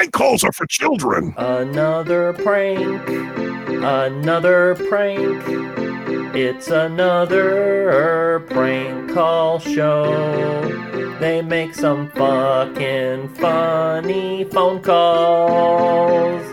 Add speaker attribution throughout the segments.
Speaker 1: Prank calls are for children.
Speaker 2: Another prank. Another prank. It's another prank call show. They make some fucking funny phone calls.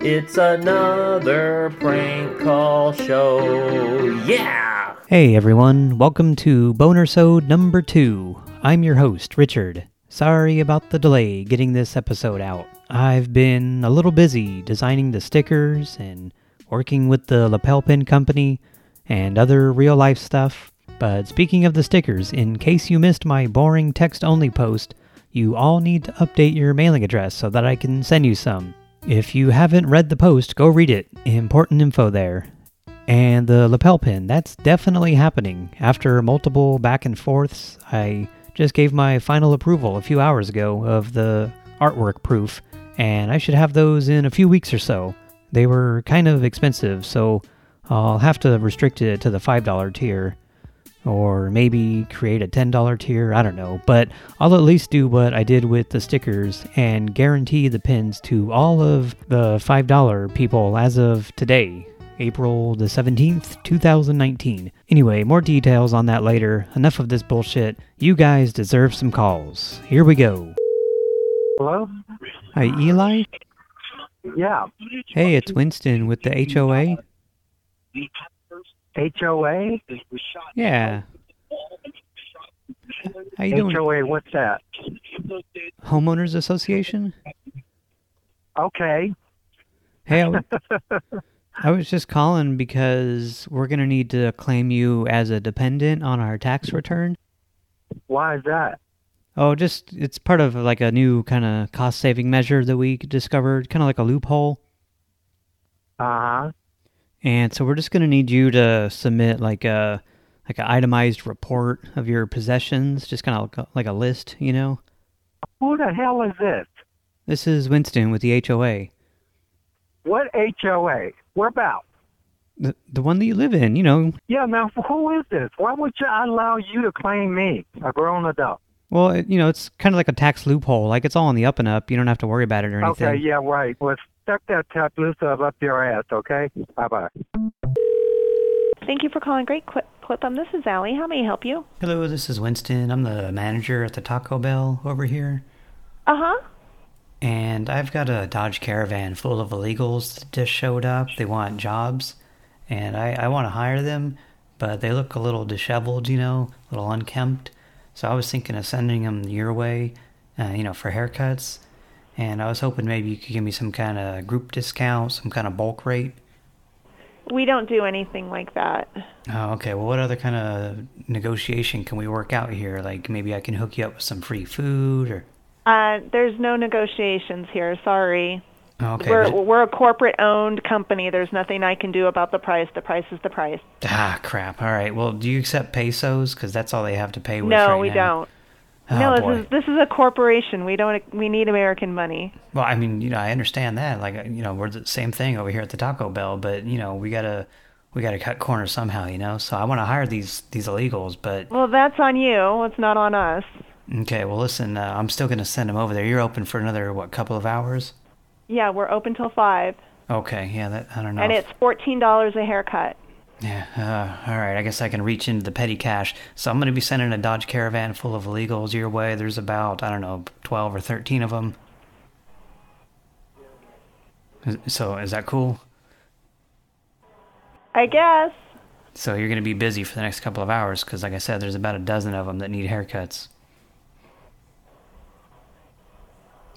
Speaker 2: It's another prank call show. Yeah!
Speaker 3: Hey everyone, welcome to Bonersode number two. I'm your host, Richard. Sorry about the delay getting this episode out. I've been a little busy designing the stickers and working with the lapel pin company and other real life stuff. But speaking of the stickers, in case you missed my boring text only post, you all need to update your mailing address so that I can send you some. If you haven't read the post, go read it. Important info there. And the lapel pin, that's definitely happening. After multiple back and forths, I just gave my final approval a few hours ago of the artwork proof, and I should have those in a few weeks or so. They were kind of expensive, so I'll have to restrict it to the $5 tier. Or maybe create a $10 tier, I don't know. But I'll at least do what I did with the stickers and guarantee the pins to all of the $5 people as of today, April the 17th, 2019. Anyway, more details on that later. Enough of this bullshit. You guys deserve some calls. Here we go.
Speaker 4: Hello?
Speaker 3: Hi, Eli?
Speaker 4: Yeah.
Speaker 3: Hey, it's Winston with the HOA.
Speaker 4: HOA?
Speaker 3: Yeah. How you doing?
Speaker 4: HOA, what's that?
Speaker 3: Homeowners Association?
Speaker 4: Okay.
Speaker 3: Hey, I, w- I was just calling because we're going to need to claim you as a dependent on our tax return.
Speaker 4: Why is that?
Speaker 3: Oh, just, it's part of like a new kind of cost-saving measure that we discovered, kind of like a loophole.
Speaker 4: Uh-huh.
Speaker 3: And so we're just going to need you to submit like a like an itemized report of your possessions, just kind of like a, list, you know?
Speaker 4: Who the hell is this?
Speaker 3: This is Winston with the HOA.
Speaker 4: What HOA? Where about?
Speaker 3: The, the one that you live in, you know.
Speaker 4: Yeah, now who is this? Why would you allow you to claim me, a grown adult?
Speaker 3: Well, it, you know, it's kind of like a tax loophole. Like, it's all on the up and up. You don't have to worry about it or anything.
Speaker 4: Okay, yeah, right. Well, stuck that tax list up up your ass, okay? Bye-bye.
Speaker 5: Thank you for calling Great Clip. Clip'em. This is Allie. How may I help you?
Speaker 3: Hello, this is Winston. I'm the manager at the Taco Bell over here.
Speaker 5: Uh-huh.
Speaker 3: And I've got a Dodge Caravan full of illegals that just showed up. They want jobs. And I, I want to hire them, but they look a little disheveled, you know, a little unkempt. So I was thinking of sending them your way, uh, you know, for haircuts. And I was hoping maybe you could give me some kind of group discount, some kind of bulk rate.
Speaker 5: We don't do anything like that.
Speaker 3: Oh, okay. Well, what other kind of negotiation can we work out here? Like maybe I can hook you up with some free food or...
Speaker 5: Uh, there's no negotiations here. Sorry.
Speaker 3: Okay.
Speaker 5: we're
Speaker 3: but-
Speaker 5: we're a corporate owned company. There's nothing I can do about the price. The price is the price.
Speaker 3: Ah, crap. All right. Well, do you accept pesos? Because that's all they have to pay with
Speaker 5: no,
Speaker 3: right
Speaker 5: we
Speaker 3: now.
Speaker 5: don't.
Speaker 3: Oh,
Speaker 5: no,
Speaker 3: boy.
Speaker 5: this is this is a corporation. We don't. We need American money.
Speaker 3: Well, I mean, you know, I understand that. Like, you know, we're the same thing over here at the Taco Bell, but you know, we gotta we gotta cut corners somehow, you know. So I want to hire these these illegals, but
Speaker 5: Well, that's on you. It's not on us.
Speaker 3: okay. Well, listen, uh, I'm still gonna send them over there. You're open for another what couple of hours?
Speaker 5: Yeah, we're open till five,
Speaker 3: Okay. Yeah. That I don't know.
Speaker 5: and
Speaker 3: if-
Speaker 5: it's fourteen dollars a haircut.
Speaker 3: Yeah, uh, all right. I guess I can reach into the petty cash. So I'm going to be sending a Dodge Caravan full of illegals your way. There's about, I don't know, 12 or 13 of them. So is that cool?
Speaker 5: I guess.
Speaker 3: So you're going to be busy for the next couple of hours because, like I said, there's about a dozen of them that need haircuts.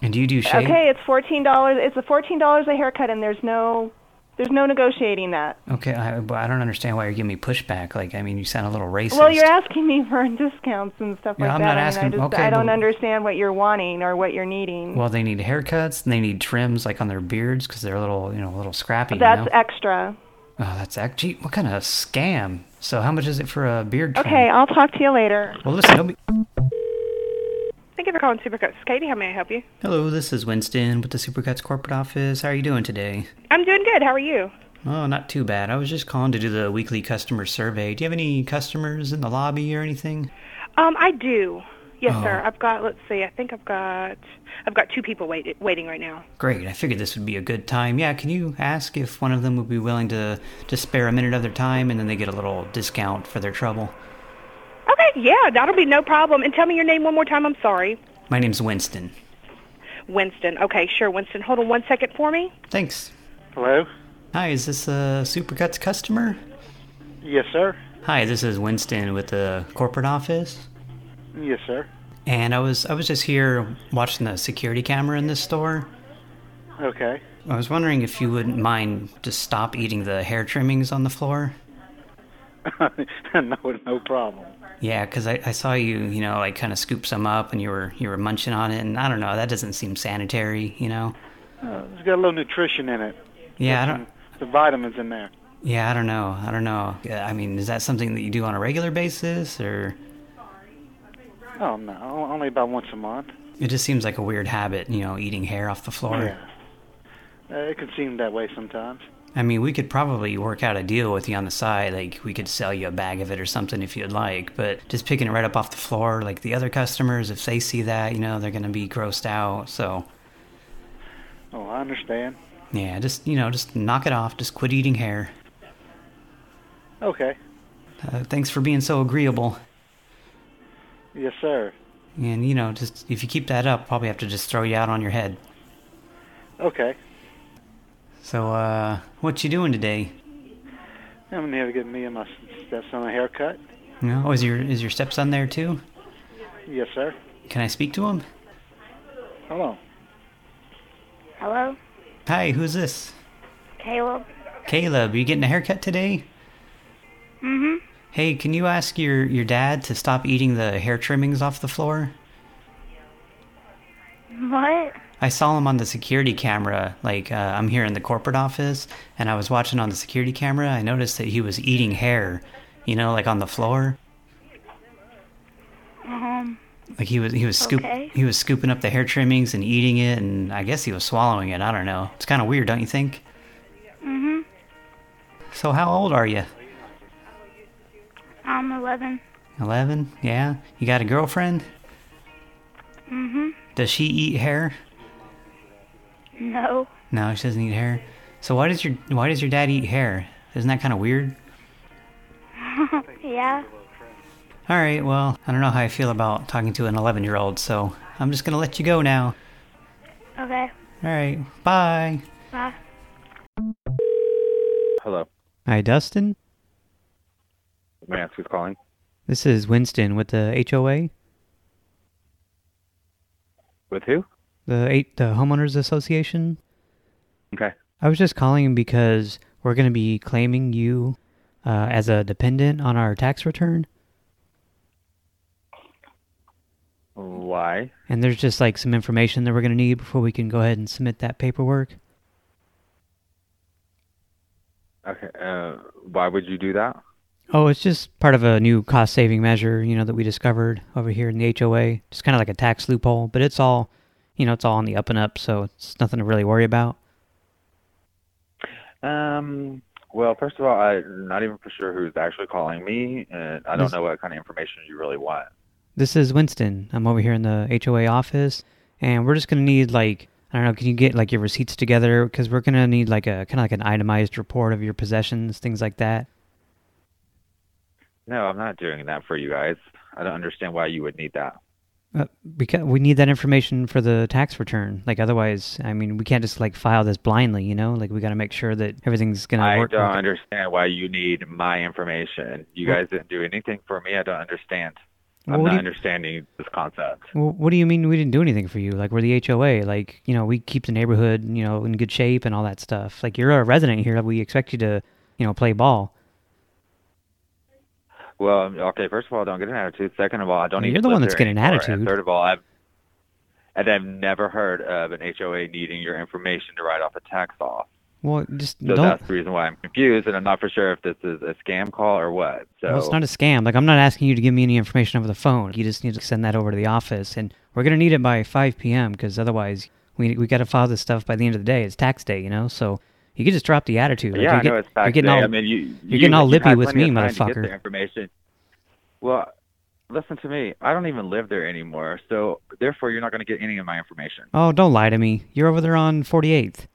Speaker 3: And do you do shave?
Speaker 5: Okay, it's fourteen dollars. It's a fourteen dollars a haircut, and there's no, there's no negotiating that.
Speaker 3: Okay, I, but I don't understand why you're giving me pushback. Like, I mean, you sound a little racist.
Speaker 5: Well, you're asking me for discounts and stuff
Speaker 3: Yeah,
Speaker 5: like
Speaker 3: I'm
Speaker 5: that.
Speaker 3: not
Speaker 5: I mean,
Speaker 3: asking-
Speaker 5: I, just,
Speaker 3: okay,
Speaker 5: I don't understand what you're wanting or what you're needing.
Speaker 3: Well, they need haircuts and they need trims, like on their beards, because they're a little, you know, a little scrappy.
Speaker 5: That's
Speaker 3: you know?
Speaker 5: extra.
Speaker 3: Oh, that's actually what kind of scam? So how much is it for a beard trim?
Speaker 5: Okay, I'll talk to you later.
Speaker 3: Well, listen. Don't be...
Speaker 6: Thank you for calling Supercuts. Katie, how may I help you?
Speaker 3: Hello, this is Winston with the Supercuts corporate office. How are you doing today?
Speaker 6: I'm doing good. How are you?
Speaker 3: Oh, not too bad. I was just calling to do the weekly customer survey. Do you have any customers in the lobby or anything?
Speaker 6: Um, I do. Yes,
Speaker 3: Oh.
Speaker 6: sir. I've got. Let's see. I think I've got. I've got two people wait, waiting right now.
Speaker 3: Great. I figured this would be a good time. Yeah, can you ask if one of them would be willing to to spare a minute of their time and then they get a little discount for their trouble?
Speaker 6: Okay. Yeah, that'll be no problem. And tell me your name one more time. I'm sorry.
Speaker 3: My name's Winston.
Speaker 6: Winston. Okay, sure, Winston. Hold on one second for me.
Speaker 3: Thanks.
Speaker 4: Hello?
Speaker 3: Hi, is this a Supercuts customer?
Speaker 4: Yes, sir.
Speaker 3: Hi, this is Winston with the corporate office.
Speaker 4: Yes, sir.
Speaker 3: And I was I was just here watching the security camera in this store.
Speaker 4: Okay.
Speaker 3: I was wondering if you wouldn't mind just stop eating the hair trimmings on the floor.
Speaker 4: no, no problem.
Speaker 3: Yeah, 'cause I, I saw you, you know, like kind of scoop some up and you were you were munching on it, and I don't know, that doesn't seem sanitary, you know.
Speaker 4: Uh, it's got a little nutrition in it.
Speaker 3: Yeah, I don't.
Speaker 4: The vitamins in there.
Speaker 3: Yeah, I don't know. I don't know. I mean, is that something that you do on a regular basis, or
Speaker 4: Oh no, only about once a month.
Speaker 3: it just seems like a weird habit, you know, eating hair off the floor?
Speaker 4: Yeah. Uh, it can seem that way sometimes.
Speaker 3: I mean, we could probably work out a deal with you on the side. Like, we could sell you a bag of it or something if you'd like. But just picking it right up off the floor, like the other customers, if they see that, you know, they're going to be grossed out. So,
Speaker 4: Oh, I understand.
Speaker 3: yeah, just, you know, just knock it off. Just quit eating hair.
Speaker 4: Okay.
Speaker 3: Uh, thanks for being so agreeable.
Speaker 4: Yes, sir.
Speaker 3: And, you know, just if you keep that up, probably have to just throw you out on your head.
Speaker 4: Okay.
Speaker 3: So, uh, what you doing today?
Speaker 4: I'm gonna have to get me and my stepson a haircut.
Speaker 3: You know, oh, is your is your stepson there too?
Speaker 4: Yes, sir.
Speaker 3: Can I speak to him?
Speaker 4: Hello.
Speaker 5: Hello?
Speaker 3: Hi, who's this?
Speaker 5: Caleb?
Speaker 3: Caleb, are you getting a haircut today?
Speaker 5: Mm-hmm.
Speaker 3: Hey, can you ask your, your dad to stop eating the hair trimmings off the floor?
Speaker 5: What?
Speaker 3: I saw him on the security camera. Like, uh, I'm here in the corporate office, and I was watching on the security camera. I noticed that he was eating hair, you know, like on the floor.
Speaker 5: Um,
Speaker 3: Like he was he was scoop
Speaker 5: Okay.
Speaker 3: he was scooping up the hair trimmings and eating it, and I guess he was swallowing it. I don't know. It's kind of weird, don't you think?
Speaker 5: mm-hmm.
Speaker 3: So how old are you?
Speaker 5: I'm 11.
Speaker 3: Eleven? Yeah. You got a girlfriend?
Speaker 5: Mm-hmm.
Speaker 3: Does she eat hair?
Speaker 5: No.
Speaker 3: No, she doesn't eat hair. So why does your why does your dad eat hair? Isn't that kind of weird?
Speaker 5: yeah.
Speaker 3: All right. Well, I don't know how I feel about talking to an 11 year old, so I'm just gonna let you go now.
Speaker 5: Okay.
Speaker 3: All right. Bye.
Speaker 5: Bye.
Speaker 1: Hello.
Speaker 3: Hi, Dustin.
Speaker 1: May I ask who's calling?
Speaker 3: This is Winston with the HOA,
Speaker 1: With who?
Speaker 3: The eight, the homeowners association.
Speaker 1: Okay.
Speaker 3: I was just calling because we're going to be claiming you uh, as a dependent on our tax return,
Speaker 1: Why?
Speaker 3: and there's just like some information that we're going to need before we can go ahead and submit that paperwork.
Speaker 1: Okay. Uh, why would you do that?
Speaker 3: Oh, it's just part of a new cost-saving measure, you know, that we discovered over here in the HOA. Just kind of like a tax loophole, but it's all, you know, it's all on the up and up, so it's nothing to really worry about.
Speaker 1: Um. Well, first of all, I'm not even for sure who's actually calling me, and I don't
Speaker 3: This-
Speaker 1: know what kind of information you really want.
Speaker 3: This is Winston. I'm over here in the HOA office, and we're just going to need, like, I don't know, can you get, like, your receipts together? Because we're going to need, like, a kind of like an itemized report of your possessions, things like that.
Speaker 1: No, I'm not doing that for you guys. I don't understand why you would need that.
Speaker 3: Uh, because we need that information for the tax return. Like, otherwise, I mean, we can't just, like, file this blindly, you know? Like, we got to make sure that everything's going to
Speaker 1: I
Speaker 3: work.
Speaker 1: don't
Speaker 3: work-
Speaker 1: understand why you need my information. You
Speaker 3: What-
Speaker 1: guys didn't do anything for me. I don't understand. I'm
Speaker 3: what
Speaker 1: not
Speaker 3: you-
Speaker 1: understanding this concept.
Speaker 3: Well, what do you mean we didn't do anything for you? Like we're the HOA, like you know we keep the neighborhood you know in good shape and all that stuff. Like you're a resident here, we expect you to you know play ball.
Speaker 1: Well, um, okay. First of all, don't get an attitude. Second of all, I don't.
Speaker 3: You're the one that's getting
Speaker 1: anymore.
Speaker 3: attitude.
Speaker 1: And third of all, I've and I've never heard of an HOA needing your information to write off a tax off.
Speaker 3: Well, just
Speaker 1: So
Speaker 3: don't.
Speaker 1: that's the reason why I'm confused, and I'm not for sure if this is a scam call or what. So
Speaker 3: Well, it's not a scam. Like I'm not asking you to give me any information over the phone. You just need to send that over to the office, and we're gonna need it by 5 p.m. because otherwise we we got to file this stuff by the end of the day. It's tax day, you know. So you could just drop the attitude. Like,
Speaker 1: yeah,
Speaker 3: you're
Speaker 1: I know it's
Speaker 3: you're getting all
Speaker 1: I mean, you
Speaker 3: you're getting all
Speaker 1: you
Speaker 3: lippy with me,
Speaker 1: of time to get
Speaker 3: motherfucker.
Speaker 1: information. Well, listen to me. I don't even live there anymore, so therefore you're not going to get any of my information.
Speaker 3: Oh, don't lie to me. You're over there on 48th.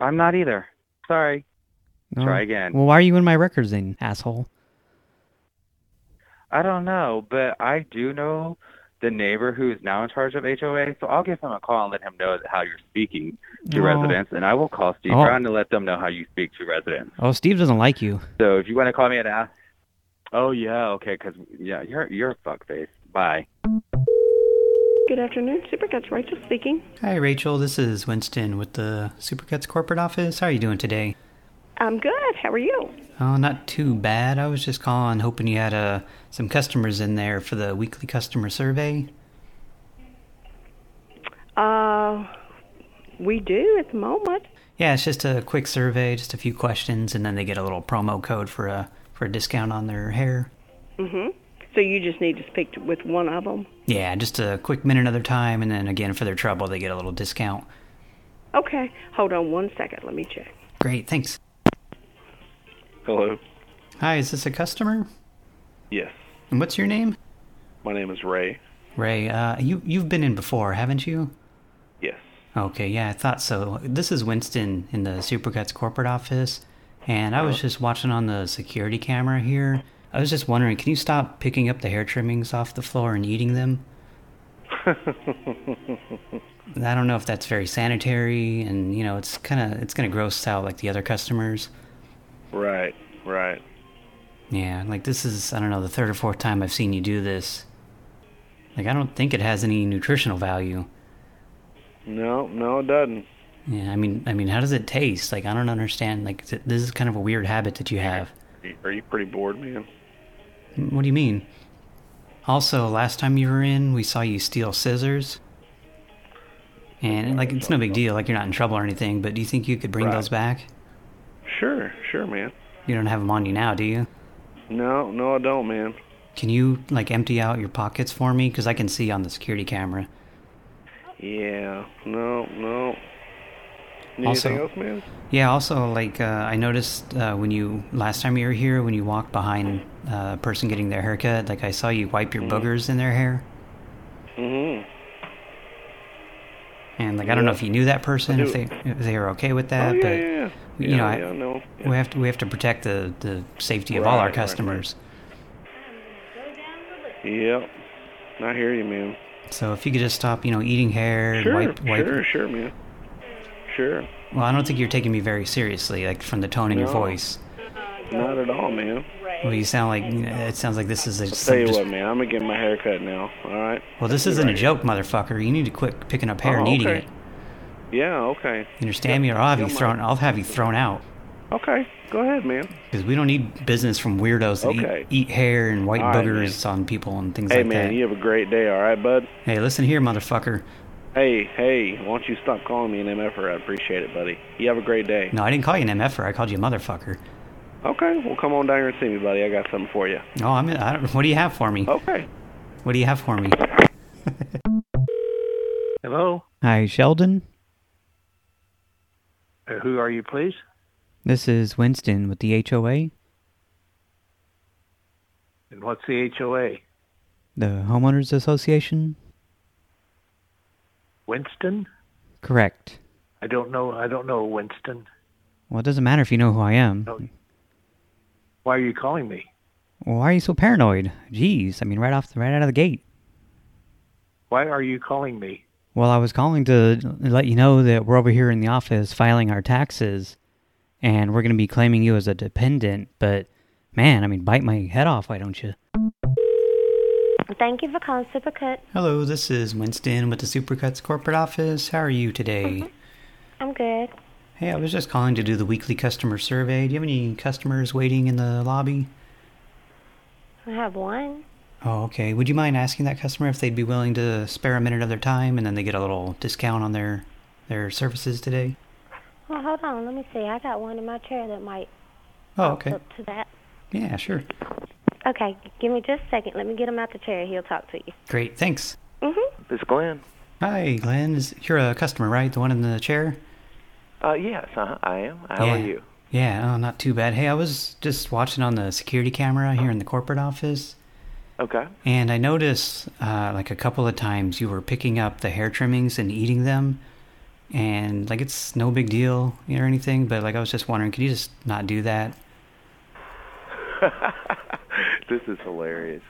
Speaker 1: I'm not either. Sorry.
Speaker 3: Oh.
Speaker 1: Try again.
Speaker 3: Well, why are you in my records then, asshole?
Speaker 1: I don't know, but I do know the neighbor who is now in charge of HOA, so I'll give him a call and let him know how you're speaking to
Speaker 3: Oh.
Speaker 1: residents, and I will call Steve
Speaker 3: Oh.
Speaker 1: Brown to let them know how you speak to residents.
Speaker 3: Oh, Steve doesn't like you.
Speaker 1: So if you want to call me and ask, oh yeah, okay, 'cause yeah, you're you're a fuckface. Bye.
Speaker 6: Good afternoon, Supercuts. Rachel speaking.
Speaker 3: Hi, Rachel. This is Winston with the Supercuts corporate office. How are you doing today?
Speaker 6: I'm good. How are you?
Speaker 3: Oh, not too bad. I was just calling, hoping you had uh, some customers in there for the weekly customer survey.
Speaker 6: Uh, we do at the moment.
Speaker 3: Yeah, it's just a quick survey, just a few questions, and then they get a little promo code for a for a discount on their hair.
Speaker 6: Mm-hmm. So you just need to speak to, with one of them.
Speaker 3: Yeah, just a quick minute of their time, and then again for their trouble, they get a little discount.
Speaker 6: Okay. Hold on one second. Let me check.
Speaker 3: Great, thanks.
Speaker 7: Hello.
Speaker 3: Hi, is this a customer?
Speaker 7: Yes.
Speaker 3: And what's your name?
Speaker 7: My name is Ray.
Speaker 3: Ray. Uh, you you've been in before, haven't you?
Speaker 7: Yes.
Speaker 3: Okay, yeah, I thought so. This is Winston in the Supercuts corporate office, and I was just watching on the security camera here. I was just wondering, can you stop picking up the hair trimmings off the floor and eating them? I don't know if that's very sanitary, and you know, it's kind of it's gonna gross out like the other customers.
Speaker 7: Right.
Speaker 3: Yeah, like this is I don't know the third or fourth time I've seen you do this. Like I don't think it has any nutritional value.
Speaker 7: No, no, it doesn't.
Speaker 3: Yeah, I mean, I mean, how does it taste? Like I don't understand. Like this is kind of a weird habit that you have.
Speaker 7: Are you pretty bored, man?
Speaker 3: Mm, what do you mean? Also, last time you were in, we saw you steal scissors. And, like, it's no big deal, like, you're not in trouble or anything, but do you think you could bring
Speaker 7: Right.
Speaker 3: those back?
Speaker 7: Sure, sure, man.
Speaker 3: You don't have them on you now, do you?
Speaker 7: No, no, I don't, man.
Speaker 3: Can you, like, empty out your pockets for me? Because I can see on the security camera.
Speaker 7: Yeah, no, no. Need
Speaker 3: Also-
Speaker 7: anything else, man?
Speaker 3: Yeah, also, like, uh, I noticed uh, when you, last time you were here, when you walked behind uh, a person getting their haircut, like, I saw you wipe your boogers in their hair.
Speaker 7: Mm-hmm.
Speaker 3: And, like, I don't know if you knew that person, if they if they were okay with that,
Speaker 7: oh, yeah,
Speaker 3: but...
Speaker 7: yeah, yeah.
Speaker 3: You
Speaker 7: yeah,
Speaker 3: know, I-
Speaker 7: yeah, no. yeah.
Speaker 3: We have to we have to protect the the safety of all our
Speaker 7: Right, right, right.
Speaker 3: customers.
Speaker 7: Yep. I hear you, man.
Speaker 3: So if you could just stop, you know, eating hair and
Speaker 7: Sure,
Speaker 3: wipe wipe.
Speaker 7: sure, sure, man. Sure.
Speaker 3: Well, I don't think you're taking me very seriously, like from the tone in your voice.
Speaker 7: Not at all, man.
Speaker 3: Well, you sound like you know, it sounds like this is a.
Speaker 7: Tell you what, man. I'm gonna get my hair cut now. All right.
Speaker 3: well, this isn't a joke, motherfucker. You need to quit picking up hair
Speaker 7: Oh,
Speaker 3: and eating
Speaker 7: okay.
Speaker 3: it.
Speaker 7: Yeah. Okay.
Speaker 3: You understand me, or I'll have you thrown. I'll have you thrown out
Speaker 7: Okay. Go ahead, man.
Speaker 3: because we don't need business from weirdos that
Speaker 7: Okay.
Speaker 3: eat, eat hair and white
Speaker 7: All right,
Speaker 3: boogers on people and things
Speaker 7: Hey,
Speaker 3: like
Speaker 7: man.
Speaker 3: that. Hey, man.
Speaker 7: You have a great day. All right, bud.
Speaker 3: Hey, listen here, motherfucker.
Speaker 7: Hey, hey. Why don't you stop calling me an MFer? I appreciate it, buddy. You have a great day.
Speaker 3: No, I didn't call you an MFer. I called you a motherfucker.
Speaker 7: Okay. Well, come on down here and see me, buddy. I got something for you.
Speaker 3: No, I'm. I don't, what do you have for me?
Speaker 7: Okay.
Speaker 3: What do you have for me?
Speaker 4: Hello?
Speaker 3: Hi, Sheldon.
Speaker 4: Uh, who are you, please?
Speaker 3: This is Winston with the HOA,
Speaker 4: And what's the HOA?
Speaker 3: the Homeowners Association.
Speaker 4: Winston?
Speaker 3: Correct.
Speaker 4: I don't know. I don't know Winston.
Speaker 3: Well, it doesn't matter if you know who I am.
Speaker 4: No. Why are you calling me?
Speaker 3: Well, why are you so paranoid? Jeez, I mean, right off, the, right out of the gate.
Speaker 4: Why are you calling me?
Speaker 3: Well, I was calling to let you know that we're over here in the office filing our taxes, and we're going to be claiming you as a dependent. But man, I mean, bite my head off, why don't you?
Speaker 8: Thank you for calling Supercut.
Speaker 3: Hello, this is Winston with the Supercuts corporate office. How are you today? Mm-hmm.
Speaker 8: I'm good.
Speaker 3: Hey, I was just calling to do the weekly customer survey. Do you have any customers waiting in the lobby?
Speaker 8: I have one.
Speaker 3: Oh, okay. Would you mind asking that customer if they'd be willing to spare a minute of their time and then they get a little discount on their their services today?
Speaker 8: Well, hold on. Let me see. I got one in my chair that might
Speaker 3: Oh, okay.
Speaker 8: up to that.
Speaker 3: Yeah, sure.
Speaker 8: Okay, give me just a second. Let me get him out the chair. He'll talk to you.
Speaker 3: Great, thanks.
Speaker 8: Mm-hmm.
Speaker 9: This is Glenn.
Speaker 3: Hi, Glenn. Is, you're a customer, right? The one in the chair?
Speaker 9: Uh, yes, uh, I am. How
Speaker 3: yeah.
Speaker 9: are you?
Speaker 3: Yeah, oh, not too bad. Hey, I was just watching on the security camera here in the corporate office,
Speaker 9: Okay.
Speaker 3: And I noticed, uh, like a couple of times, you were picking up the hair trimmings and eating them. And, like, it's no big deal or anything, but, like, I was just wondering, could you just not do that?
Speaker 9: this is hilarious.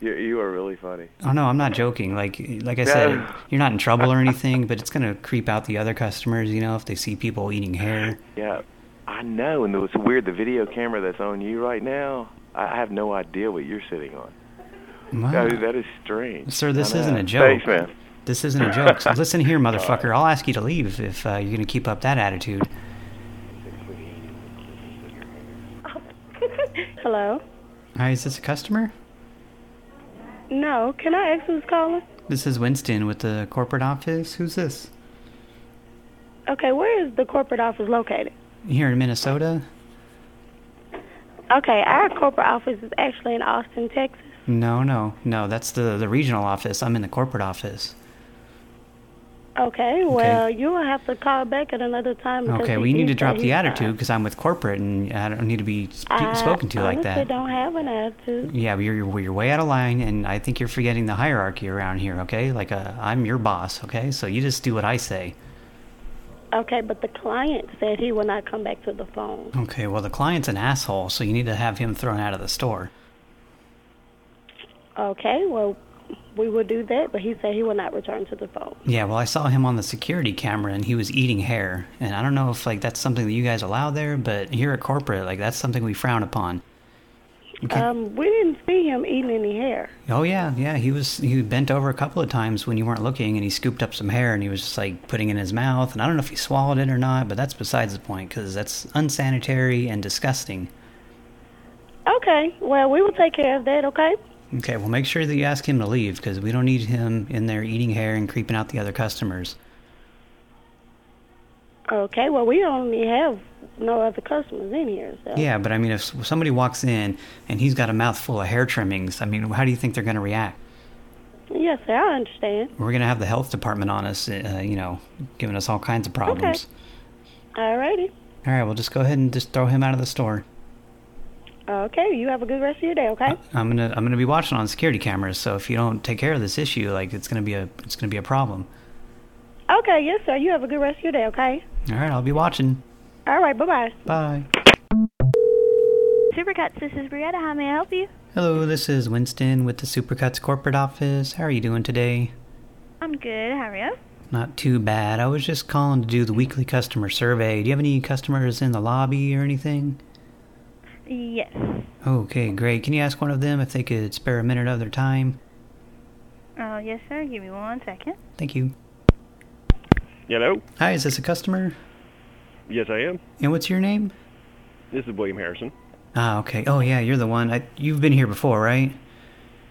Speaker 9: You, you are really funny.
Speaker 3: Oh, no, I'm not joking. Like, like I said, you're not in trouble or anything, but it's going to creep out the other customers, you know, if they see people eating hair.
Speaker 9: Yeah, I know. And it's weird, the video camera that's on you right now, I have no idea what you're sitting on.
Speaker 3: Wow.
Speaker 9: That, that is strange.
Speaker 3: Sir, this
Speaker 9: I
Speaker 3: isn't a joke.
Speaker 9: Thanks, man.
Speaker 3: This isn't a joke. So listen here, motherfucker. I'll ask you to leave if uh, you're going to keep up that attitude.
Speaker 8: Hello?
Speaker 3: Hi, is this a customer?
Speaker 8: No, can I ask who's calling?
Speaker 3: This is Winston with the corporate office. Who's this?
Speaker 8: Okay, where is the corporate office located?
Speaker 3: Here in Minnesota?
Speaker 8: Okay, our corporate office is actually in Austin, Texas.
Speaker 3: No, no, no. That's the the regional office. I'm in the corporate office.
Speaker 8: Okay, well, you will have to call back at another time.
Speaker 3: Okay, we need to drop the attitude because I'm with corporate and I don't need to be sp
Speaker 8: I
Speaker 3: spoken to like that.
Speaker 8: don't have an attitude.
Speaker 3: Yeah, you're, you're you're way out of line, and I think you're forgetting the hierarchy around here. Okay, like uh, I'm your boss. Okay, so you just do what I say.
Speaker 8: Okay, but the client said he will not come back to the phone.
Speaker 3: Okay, well the client's an asshole, so you need to have him thrown out of the store.
Speaker 8: Okay, well, we will do that, but he said he will not return to the phone.
Speaker 3: Yeah, well I saw him on the security camera, and he was eating hair, and I don't know if like that's something that you guys allow there, but here at corporate, like that's something we frown upon. Okay.
Speaker 8: Um, we didn't see him eating any hair.
Speaker 3: Oh yeah, yeah. He was he bent over a couple of times when you weren't looking, and he scooped up some hair, and he was just like putting it in his mouth. And I don't know if he swallowed it or not, but that's besides the point because that's unsanitary and disgusting.
Speaker 8: Okay, well, we will take care of that, okay?
Speaker 3: Okay, well make sure that you ask him to leave because we don't need him in there eating hair and creeping out the other customers.
Speaker 8: Okay, well, we only have no other customers in here, so.
Speaker 3: Yeah, but I mean, if somebody walks in and he's got a mouthful of hair trimmings, I mean, how do you think they're going to react?
Speaker 8: Yes, sir, I understand.
Speaker 3: We're going to have the health department on us, uh, you know, giving us all kinds of problems. Okay.
Speaker 8: Alrighty.
Speaker 3: All right, well, just go ahead and just throw him out of the store.
Speaker 8: Okay, you have a good rest of your day, okay?
Speaker 3: I'm gonna I'm gonna be watching on security cameras. So if you don't take care of this issue, like it's gonna be a it's gonna be a problem.
Speaker 8: Okay, yes, sir, you have a good rest of your day, okay?
Speaker 3: All right, I'll be watching.
Speaker 8: All right, bye-bye.
Speaker 3: Bye.
Speaker 10: Supercuts, this is Brietta. How may I help you?
Speaker 3: Hello, this is Winston with the Supercuts corporate office. How are you doing today?
Speaker 10: I'm good. How are you?
Speaker 3: Not too bad. I was just calling to do the weekly customer survey. Do you have any customers in the lobby or anything?
Speaker 10: Yes.
Speaker 3: Okay, great. Can you ask one of them if they could spare a minute of their time?
Speaker 10: Uh, yes, sir. Give me one second.
Speaker 3: Thank you.
Speaker 7: Hello?
Speaker 3: Hi, is this a customer?
Speaker 7: Yes, I am.
Speaker 3: And what's your name?
Speaker 7: This is William Harrison.
Speaker 3: Ah, okay. Oh, yeah, you're the one. I, you've been here before, right?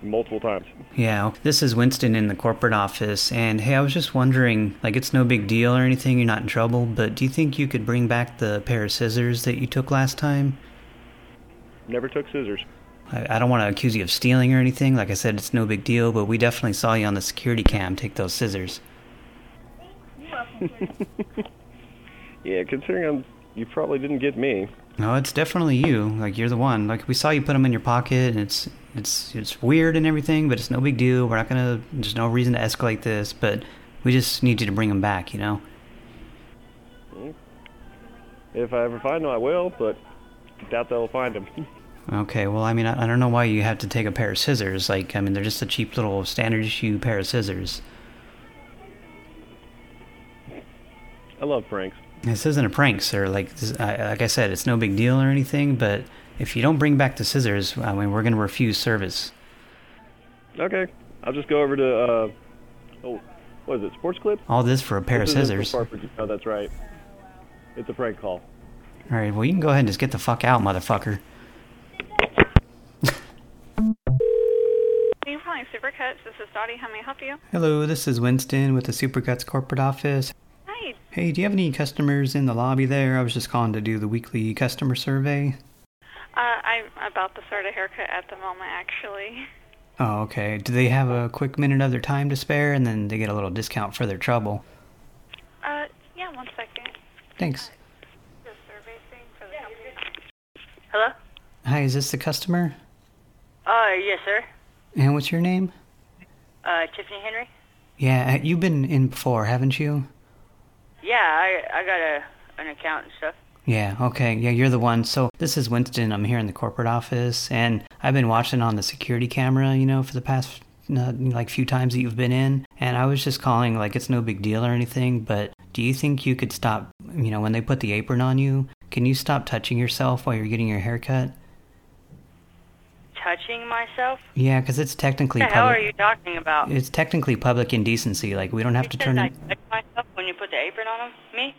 Speaker 7: Multiple times.
Speaker 3: Yeah, this is Winston in the corporate office, and hey, I was just wondering, like, it's no big deal or anything, you're not in trouble, but do you think you could bring back the pair of scissors that you took last time?
Speaker 7: Never took scissors.
Speaker 3: I, I don't want to accuse you of stealing or anything, like I said, it's no big deal, but we definitely saw you on the security cam take those scissors.
Speaker 7: Yeah, considering I'm, you probably didn't get me.
Speaker 3: No, it's definitely you, like, you're the one. Like, we saw you put them in your pocket, and it's, it's, it's weird and everything, but it's no big deal, we're not gonna, there's no reason to escalate this, but we just need you to bring them back, you know? Mm.
Speaker 7: If I ever find them, I will, but doubt they'll find them.
Speaker 3: Okay, well, I mean, I, I don't know why you have to take a pair of scissors. Like, I mean, they're just a cheap little standard issue pair of scissors.
Speaker 7: I love pranks.
Speaker 3: This isn't a prank, sir. Like, this, I, like I said, it's no big deal or anything. But if you don't bring back the scissors, I mean, we're gonna refuse service.
Speaker 7: Okay, I'll just go over to, uh, oh, what is it, Sports Clip?
Speaker 3: All this for a pair of
Speaker 7: This is in
Speaker 3: scissors.
Speaker 7: Oh, that's right. It's a prank call.
Speaker 3: All right, well, you can go ahead and just get the fuck out, motherfucker.
Speaker 11: Thank you for calling Supercuts. This is Dottie. How may I help you?
Speaker 3: Hello, this is Winston with the Supercuts corporate office.
Speaker 11: Hi.
Speaker 3: Hey, do you have any customers in the lobby there? I was just calling to do the weekly customer survey.
Speaker 11: Uh, I'm about to start a haircut at the moment, actually.
Speaker 3: Oh, okay. Do they have a quick minute of their time to spare, and then they get a little discount for their trouble?
Speaker 11: Uh, yeah, one second.
Speaker 3: Thanks.
Speaker 11: The survey thing for the company. Hello?
Speaker 3: Hi, is this the customer?
Speaker 12: Uh, yes, sir.
Speaker 3: And what's your name?
Speaker 12: Uh, Tiffany Henry?
Speaker 3: Yeah, uh, you've been in before, haven't you?
Speaker 12: Yeah, I I got a an account and stuff.
Speaker 3: Yeah, okay. Yeah, you're the one. So this is Winston. I'm here in the corporate office, and I've been watching on the security camera, you know, for the past uh, like few times that you've been in. And I was just calling, like, it's no big deal or anything, but do you think you could stop, you know, when they put the apron on you, can you stop touching yourself while you're getting your hair cut?
Speaker 12: Touching myself?
Speaker 3: Yeah, because it's technically
Speaker 12: What the hell
Speaker 3: public.
Speaker 12: are you talking about?
Speaker 3: It's technically public indecency. Like, we don't have to turn
Speaker 12: I
Speaker 3: it.
Speaker 12: touch myself when you put the apron on him? Me?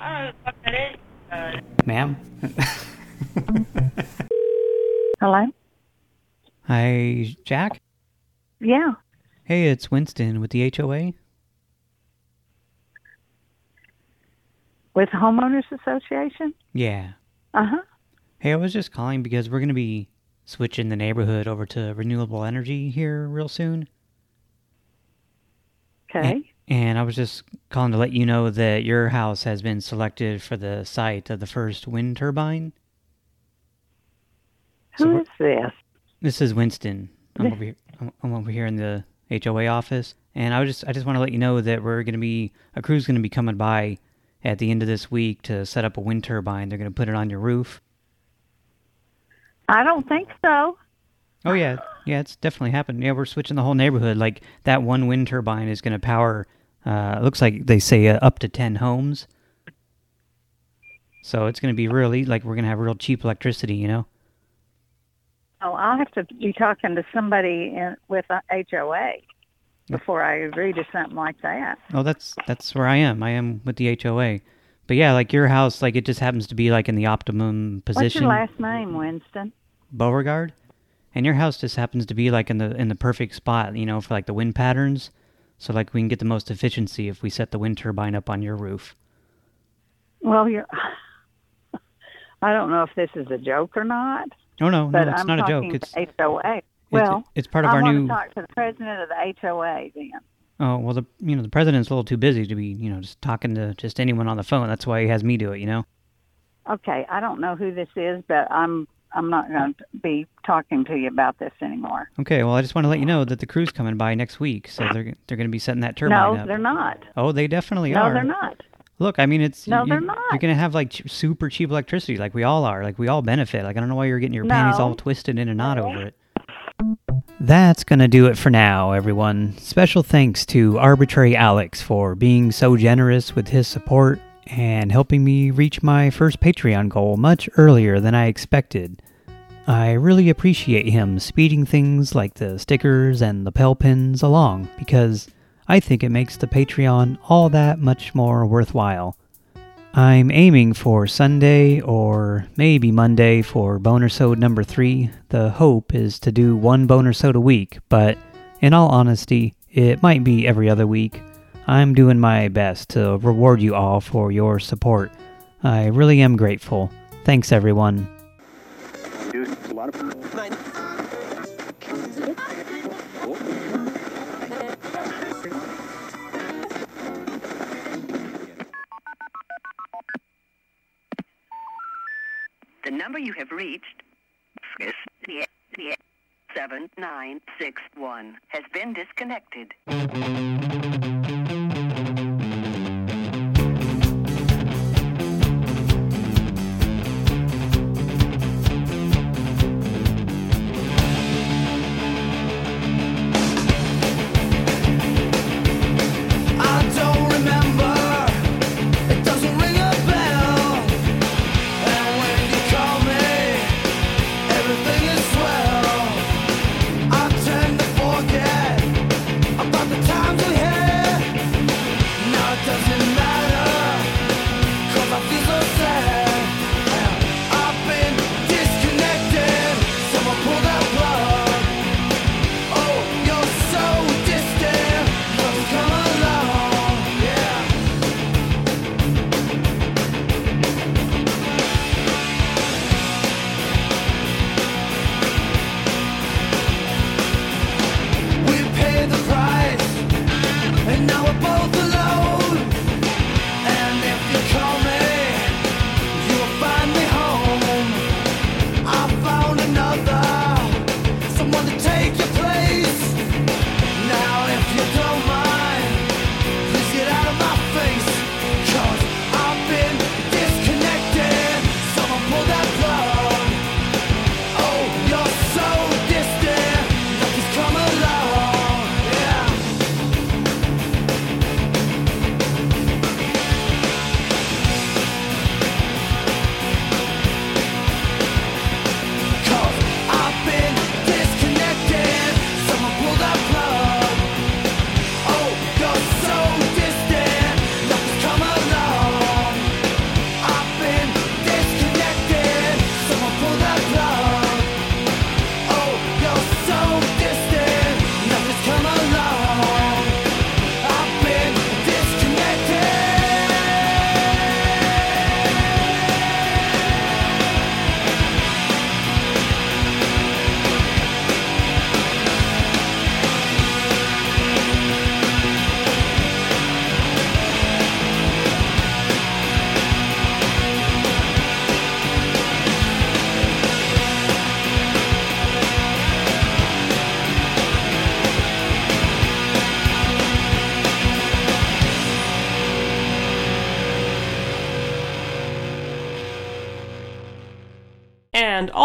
Speaker 12: I don't know who the fuck that is. Uh,
Speaker 3: Ma'am?
Speaker 13: Hello?
Speaker 3: Hi, Jack?
Speaker 13: Yeah.
Speaker 3: Hey, it's Winston with the HOA.
Speaker 13: With Homeowners Association?
Speaker 3: Yeah.
Speaker 13: Uh-huh.
Speaker 3: Hey, I was just calling because we're going to be switching the neighborhood over to renewable energy here real soon.
Speaker 13: Okay.
Speaker 3: And I was just calling to let you know that your house has been selected for the site of the first wind turbine.
Speaker 13: Who is this?
Speaker 3: This is Winston. I'm over here. I'm- I'm over here in the HOA office, and I was just I just want to let you know that we're going to be a crew's going to be coming by at the end of this week to set up a wind turbine. They're going to put it on your roof.
Speaker 13: I don't think so.
Speaker 3: Oh yeah, yeah, it's definitely happened. Yeah, we're switching the whole neighborhood. Like that one wind turbine is going to power. Uh, it looks like they say uh, up to ten homes. So it's going to be really like we're going to have real cheap electricity. You know.
Speaker 13: Oh, I'll have to be talking to somebody in, with a HOA before I agree to something like that.
Speaker 3: Oh, that's that's where I am. I am with the HOA. But yeah, like your house, like it just happens to be like in the optimum position.
Speaker 13: What's your last name, Winston?
Speaker 3: Beauregard, and your house just happens to be like in the in the perfect spot, you know, for like the wind patterns. So like we can get the most efficiency if we set the wind turbine up on your roof.
Speaker 13: Well, you're. I don't know if this is a joke or not.
Speaker 3: Oh no, no,
Speaker 13: but
Speaker 3: it's
Speaker 13: I'm
Speaker 3: not a joke. It's
Speaker 13: HOA. Well,
Speaker 3: it's part of
Speaker 13: I
Speaker 3: our
Speaker 13: want
Speaker 3: new-
Speaker 13: to talk to the president of the HOA then.
Speaker 3: Oh well, the you know the president's a little too busy to be you know just talking to just anyone on the phone. That's why he has me do it. You know.
Speaker 13: Okay, I don't know who this is, but I'm I'm not going to be talking to you about this anymore.
Speaker 3: Okay, well I just want to let you know that the crew's coming by next week, so they're they're going to be setting that turbine
Speaker 13: no,
Speaker 3: up.
Speaker 13: they're not.
Speaker 3: Oh, they definitely
Speaker 13: no,
Speaker 3: are.
Speaker 13: No, they're not.
Speaker 3: Look, I mean, it's
Speaker 13: No,
Speaker 3: you,
Speaker 13: they're not.
Speaker 3: You're gonna have like ch- super cheap electricity, like we all are. Like we all benefit. Like I don't know why you're getting your panties all twisted in a knot over it. That's gonna do it for now, everyone. Special thanks to Arbitrary Alex for being so generous with his support and helping me reach my first Patreon goal much earlier than I expected. I really appreciate him speeding things like the stickers and the Pell pins along because I think it makes the Patreon all that much more worthwhile. I'm aiming for Sunday or maybe Monday for Boner Sode number 3. The hope is to do one Boner Sode a week, but in all honesty, it might be every other week. I'm doing my best to reward you all for your support. I really am grateful. Thanks, everyone.
Speaker 14: The number you have reached is 7961 has been disconnected.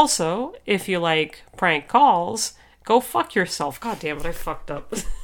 Speaker 15: Also, if you like prank calls, go fuck yourself. God damn it, I fucked up.